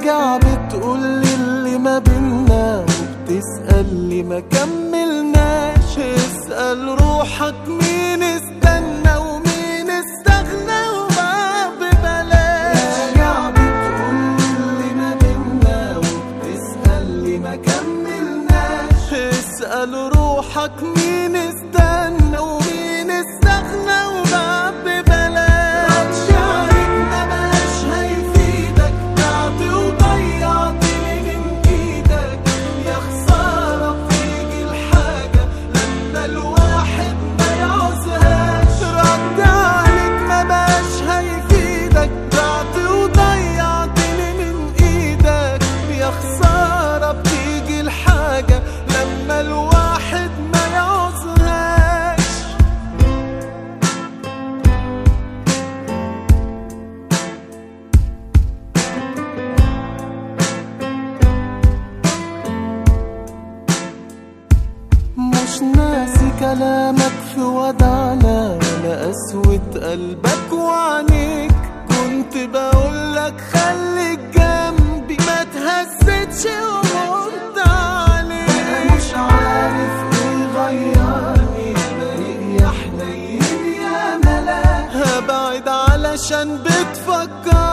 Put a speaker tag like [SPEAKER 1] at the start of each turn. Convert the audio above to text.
[SPEAKER 1] وجع بتقول لي اللي ما بينا وبتسأل لي ما كملناش؟ اسأل روحك مين استنى ومين استغنى وما ببلاش. وجع بتقول لي اللي ما بينا وبتسأل لي ما كملناش؟ اسأل روحك مين استنى ومين استغنى وما ببلاش مش ناسي كلامك في وضع لا ولا قسوة قلبك وعينيك. كنت بقولك خليك جنبي ما تهزتش ومرت عليك أنا مش عارف إيه غيرني بقيت يا حنين يا ملاك هبعد علشان بتفكر